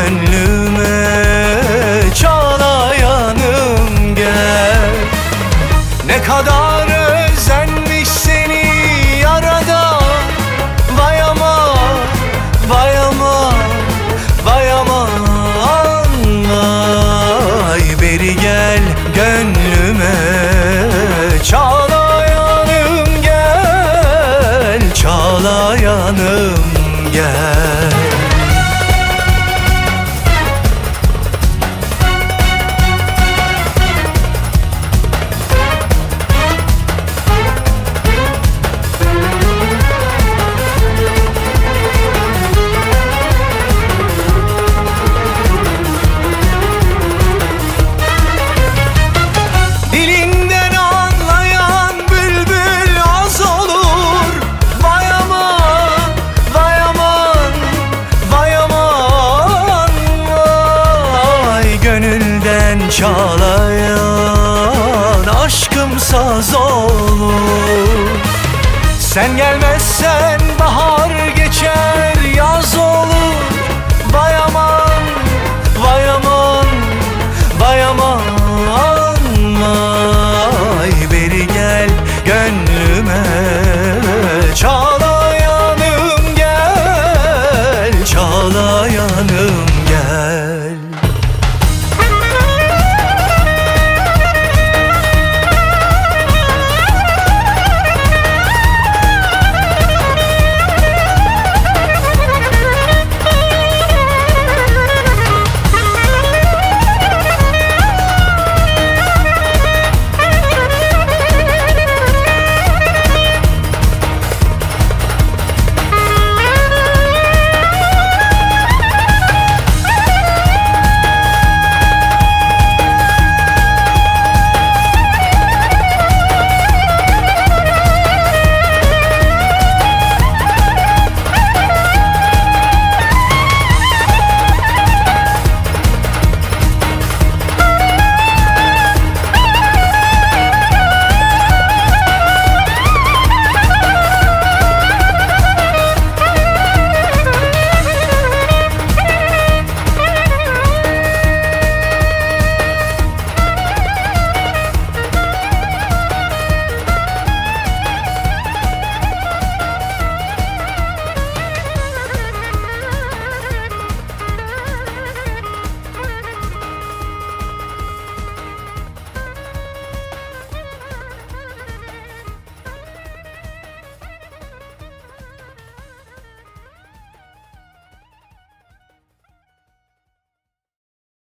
gönlüme Çalayanım gel. Ne kadar çalayan aşkım saz olur. Sen gelmezsen bahar